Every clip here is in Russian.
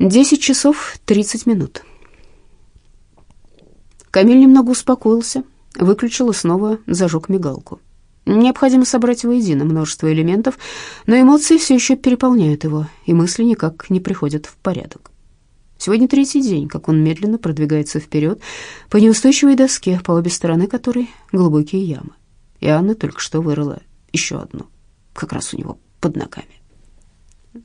Десять часов тридцать минут. Камиль немного успокоился, выключил и снова зажег мигалку. Необходимо собрать воедино множество элементов, но эмоции все еще переполняют его, и мысли никак не приходят в порядок. Сегодня третий день, как он медленно продвигается вперед по неустойчивой доске, по обе стороны которой глубокие ямы. И Анна только что вырыла еще одну, как раз у него под ногами.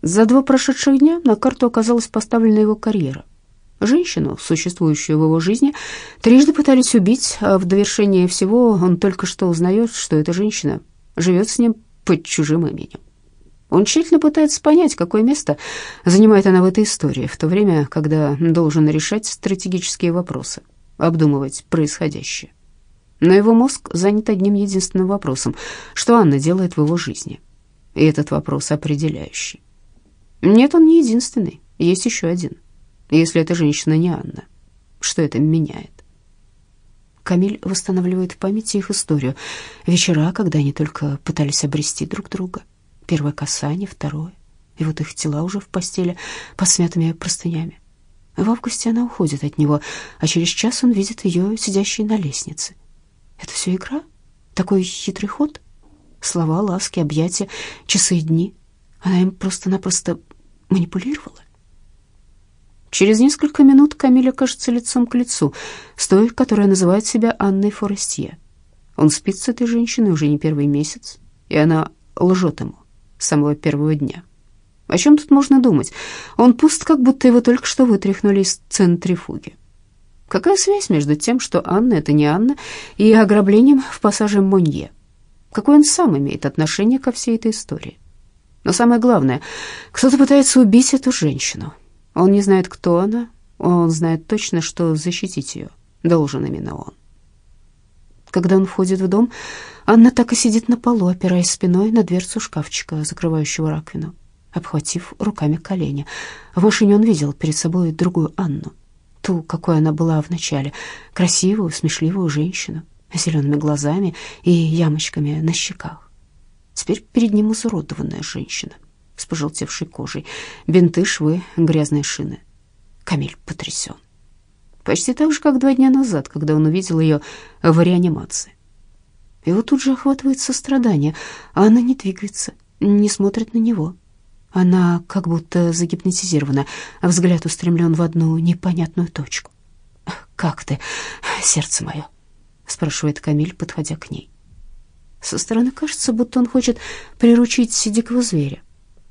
За два прошедших дня на карту оказалась поставлена его карьера. Женщину, существующую в его жизни, трижды пытались убить, а в довершение всего он только что узнает, что эта женщина живет с ним под чужим именем. Он тщательно пытается понять, какое место занимает она в этой истории, в то время, когда должен решать стратегические вопросы, обдумывать происходящее. Но его мозг занят одним единственным вопросом, что Анна делает в его жизни. И этот вопрос определяющий. Нет, он не единственный. Есть еще один. Если эта женщина не Анна, что это меняет? Камиль восстанавливает в памяти их историю. Вечера, когда они только пытались обрести друг друга. Первое касание, второе. И вот их тела уже в постели под смятыми простынями. В августе она уходит от него, а через час он видит ее сидящей на лестнице. Это все игра? Такой хитрый ход? Слова, ласки, объятия, часы и дни. Она им просто-напросто манипулировала. Через несколько минут Камиль окажется лицом к лицу с той, которая называет себя Анной Форестье. Он спит с этой женщиной уже не первый месяц, и она лжет ему с самого первого дня. О чем тут можно думать? Он пуст, как будто его только что вытряхнули из центрифуги. Какая связь между тем, что Анна — это не Анна, и ограблением в пассаже Монье? Какое он сам имеет отношение ко всей этой истории? Но самое главное, кто-то пытается убить эту женщину. Он не знает, кто она, он знает точно, что защитить ее должен именно он. Когда он входит в дом, Анна так и сидит на полу, опираясь спиной на дверцу шкафчика, закрывающего раковину, обхватив руками колени. В машине он видел перед собой другую Анну, ту, какой она была вначале, красивую, смешливую женщину, с зелеными глазами и ямочками на щеках. Теперь перед ним изуродованная женщина с пожелтевшей кожей, бинты, швы, грязные шины. Камиль потрясен. Почти так же, как два дня назад, когда он увидел ее в реанимации. Его тут же охватывает сострадание, а она не двигается, не смотрит на него. Она как будто загипнотизирована, а взгляд устремлен в одну непонятную точку. «Как ты, сердце мое?» — спрашивает Камиль, подходя к ней. Со стороны кажется, будто он хочет приручить дикого зверя.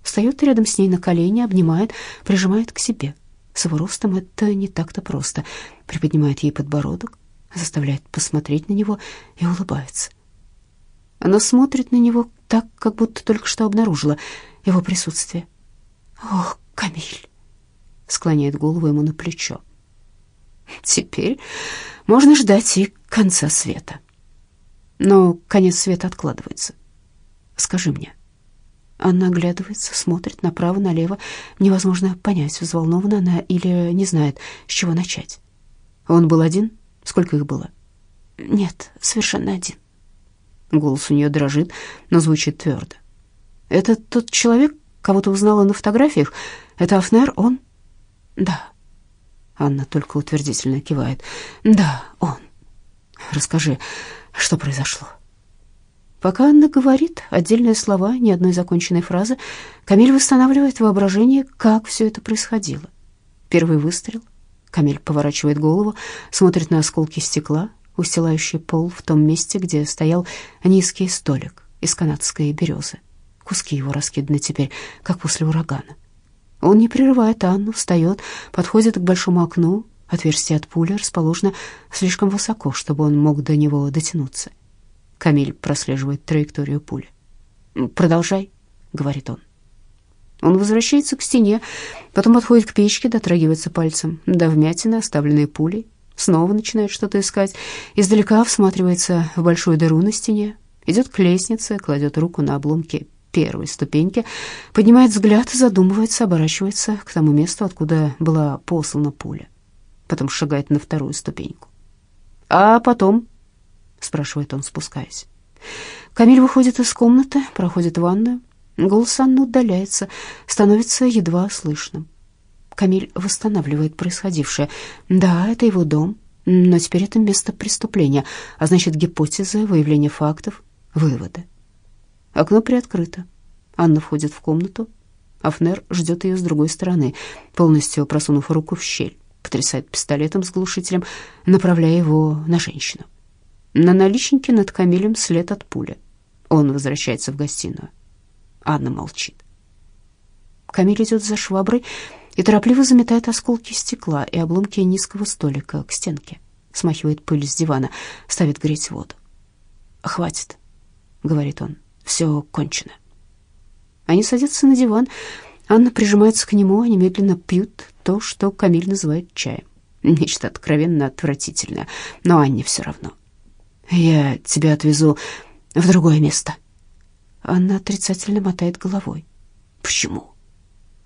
Встает рядом с ней на колени, обнимает, прижимает к себе. С его ростом это не так-то просто. Приподнимает ей подбородок, заставляет посмотреть на него и улыбается. Она смотрит на него так, как будто только что обнаружила его присутствие. «Ох, Камиль!» — склоняет голову ему на плечо. «Теперь можно ждать и конца света». Но конец света откладывается. Скажи мне. Она оглядывается, смотрит направо-налево. Невозможно понять, взволнована она или не знает, с чего начать. Он был один? Сколько их было? Нет, совершенно один. Голос у нее дрожит, но звучит твердо. Это тот человек, кого ты узнала на фотографиях? Это Афнер, он? Да. Анна только утвердительно кивает. Да, он. Расскажи, что произошло. Пока Анна говорит отдельные слова, ни одной законченной фразы, Камиль восстанавливает воображение, как все это происходило. Первый выстрел. Камиль поворачивает голову, смотрит на осколки стекла, устилающие пол в том месте, где стоял низкий столик из канадской березы. Куски его раскиданы теперь, как после урагана. Он не прерывает Анну, встает, подходит к большому окну, Отверстие от пули расположено слишком высоко, чтобы он мог до него дотянуться. Камиль прослеживает траекторию пули. «Продолжай», — говорит он. Он возвращается к стене, потом подходит к печке, дотрагивается пальцем до вмятины, оставленной пулей, снова начинает что-то искать, издалека всматривается в большую дыру на стене, идет к лестнице, кладет руку на обломки первой ступеньки, поднимает взгляд, задумывается, оборачивается к тому месту, откуда была послана пуля потом шагает на вторую ступеньку. «А потом?» — спрашивает он, спускаясь. Камиль выходит из комнаты, проходит в ванную. Голос Анны удаляется, становится едва слышным. Камиль восстанавливает происходившее. Да, это его дом, но теперь это место преступления, а значит, гипотеза, выявление фактов, выводы. Окно приоткрыто. Анна входит в комнату. Афнер ждет ее с другой стороны, полностью просунув руку в щель, потрясает пистолетом с глушителем, направляя его на женщину. На наличнике над Камилем след от пули. Он возвращается в гостиную. Анна молчит. Камиль идет за шваброй и торопливо заметает осколки стекла и обломки низкого столика к стенке, смахивает пыль с дивана, ставит греть воду. «Хватит», — говорит он, — «все кончено». Они садятся на диван, Анна прижимается к нему, они медленно пьют то, что Камиль называет чаем. Нечто откровенно отвратительное, но Анне все равно. «Я тебя отвезу в другое место». Анна отрицательно мотает головой. «Почему?»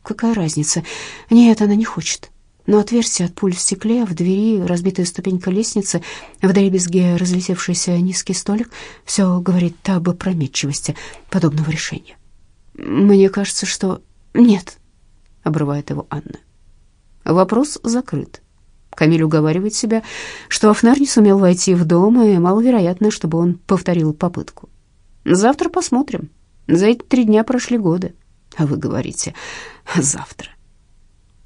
«Какая разница? Нет, она не хочет». Но отверстие от пуль в стекле, в двери разбитая ступенька лестницы, в дребезге разлетевшийся низкий столик — все говорит об опрометчивости подобного решения. «Мне кажется, что...» «Нет», — обрывает его Анна. Вопрос закрыт. Камиль уговаривает себя, что Афнар не сумел войти в дом, и маловероятно, чтобы он повторил попытку. Завтра посмотрим. За эти три дня прошли годы. А вы говорите «завтра».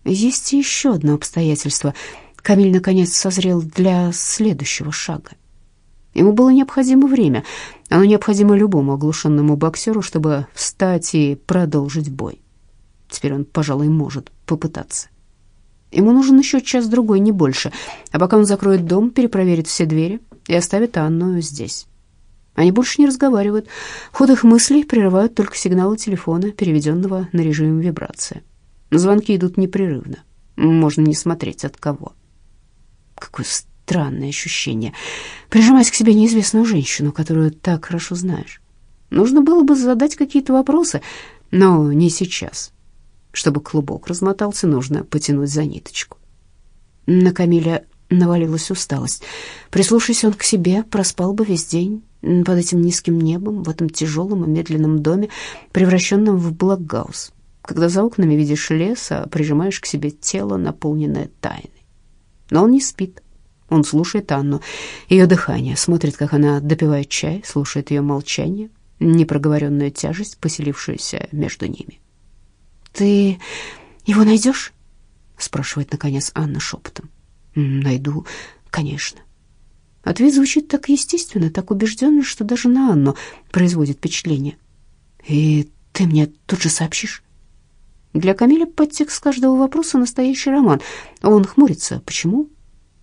Есть еще одно обстоятельство. Камиль, наконец, созрел для следующего шага. Ему было необходимо время. Оно необходимо любому оглушенному боксеру, чтобы встать и продолжить бой. Теперь он, пожалуй, может попытаться. Ему нужен еще час-другой, не больше. А пока он закроет дом, перепроверит все двери и оставит Анну здесь. Они больше не разговаривают. Ход их мыслей прерывают только сигналы телефона, переведенного на режим вибрации. Звонки идут непрерывно. Можно не смотреть от кого. Какое странное ощущение. Прижимать к себе неизвестную женщину, которую так хорошо знаешь. Нужно было бы задать какие-то вопросы, но не сейчас. Чтобы клубок размотался, нужно потянуть за ниточку. На Камиля навалилась усталость. Прислушаясь он к себе, проспал бы весь день под этим низким небом, в этом тяжелом и медленном доме, превращенном в блокгаус, когда за окнами видишь лес, а прижимаешь к себе тело, наполненное тайной. Но он не спит. Он слушает Анну, ее дыхание, смотрит, как она допивает чай, слушает ее молчание, непроговоренную тяжесть, поселившуюся между ними. «Ты его найдешь?» — спрашивает, наконец, Анна шепотом. «Найду, конечно». Ответ звучит так естественно, так убежденно, что даже на Анну производит впечатление. «И ты мне тут же сообщишь?» Для Камиля подтекст каждого вопроса настоящий роман. Он хмурится. Почему?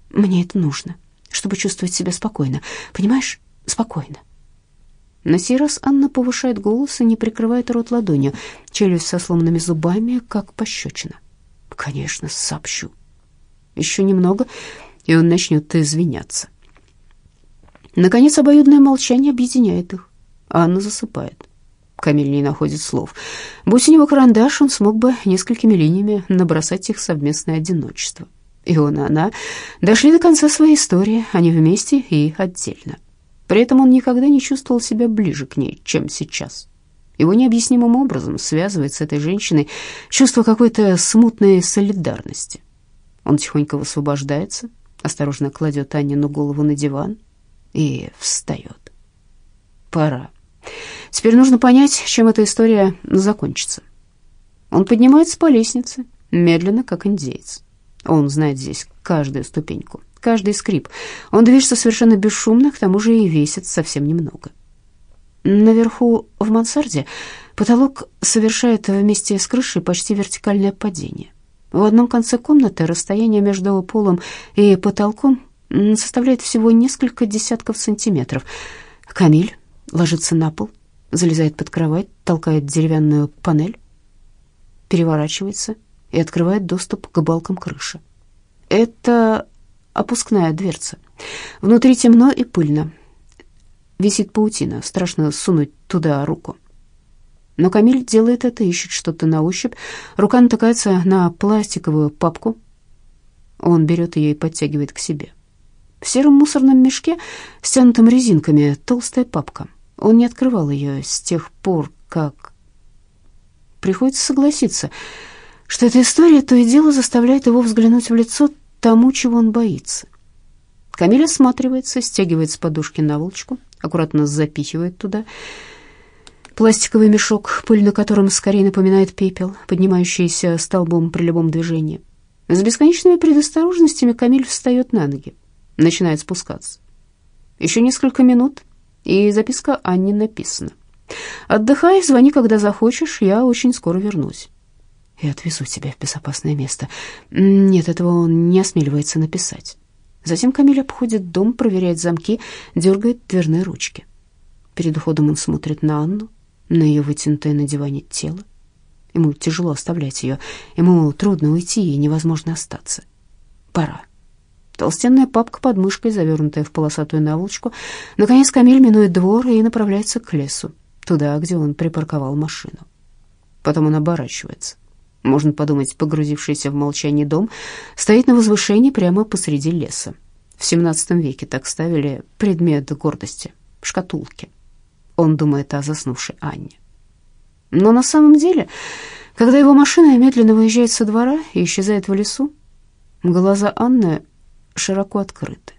Мне это нужно, чтобы чувствовать себя спокойно. Понимаешь? Спокойно. На сей раз Анна повышает голос и не прикрывает рот ладонью, челюсть со сломанными зубами, как пощечина. «Конечно, сообщу. Еще немного, и он начнет извиняться». Наконец, обоюдное молчание объединяет их. Анна засыпает. Камиль не находит слов. Будь у него карандаш, он смог бы несколькими линиями набросать их совместное одиночество. И он и она дошли до конца своей истории, они вместе и отдельно. При этом он никогда не чувствовал себя ближе к ней, чем сейчас. Его необъяснимым образом связывает с этой женщиной чувство какой-то смутной солидарности. Он тихонько высвобождается, осторожно кладет Аннину голову на диван, и встает. Пора. Теперь нужно понять, чем эта история закончится. Он поднимается по лестнице, медленно, как индеец. Он знает здесь каждую ступеньку, каждый скрип. Он движется совершенно бесшумно, к тому же и весит совсем немного. Наверху, в мансарде, потолок совершает вместе с крышей почти вертикальное падение. В одном конце комнаты расстояние между полом и потолком составляет всего несколько десятков сантиметров. Камиль ложится на пол, залезает под кровать, толкает деревянную панель, переворачивается и открывает доступ к балкам крыши. Это опускная дверца. Внутри темно и пыльно. Висит паутина, страшно сунуть туда руку. Но Камиль делает это, ищет что-то на ощупь. Рука натыкается на пластиковую папку. Он берет ее и подтягивает к себе. В сером мусорном мешке, стянутом резинками, толстая папка. Он не открывал ее с тех пор, как... Приходится согласиться, что эта история то и дело заставляет его взглянуть в лицо тому, чего он боится. Камиль осматривается, стягивает с подушки наволочку, аккуратно запихивает туда пластиковый мешок, пыль на котором скорее напоминает пепел, поднимающийся столбом при любом движении. С бесконечными предосторожностями Камиль встает на ноги, начинает спускаться. Еще несколько минут, и записка Анне написана. «Отдыхай, звони, когда захочешь, я очень скоро вернусь» и отвезу тебя в безопасное место. Нет, этого он не осмеливается написать. Затем Камиль обходит дом, проверяет замки, дергает дверные ручки. Перед уходом он смотрит на Анну, на ее вытянутое на диване тело. Ему тяжело оставлять ее, ему трудно уйти и невозможно остаться. Пора. Толстенная папка под мышкой, завернутая в полосатую наволочку. Наконец Камиль минует двор и направляется к лесу, туда, где он припарковал машину. Потом он оборачивается. Можно подумать, погрузившийся в молчание дом стоит на возвышении прямо посреди леса. В XVII веке так ставили предмет гордости — шкатулки. Он думает о заснувшей Анне. Но на самом деле, когда его машина медленно выезжает со двора и исчезает в лесу, глаза Анны широко открыты.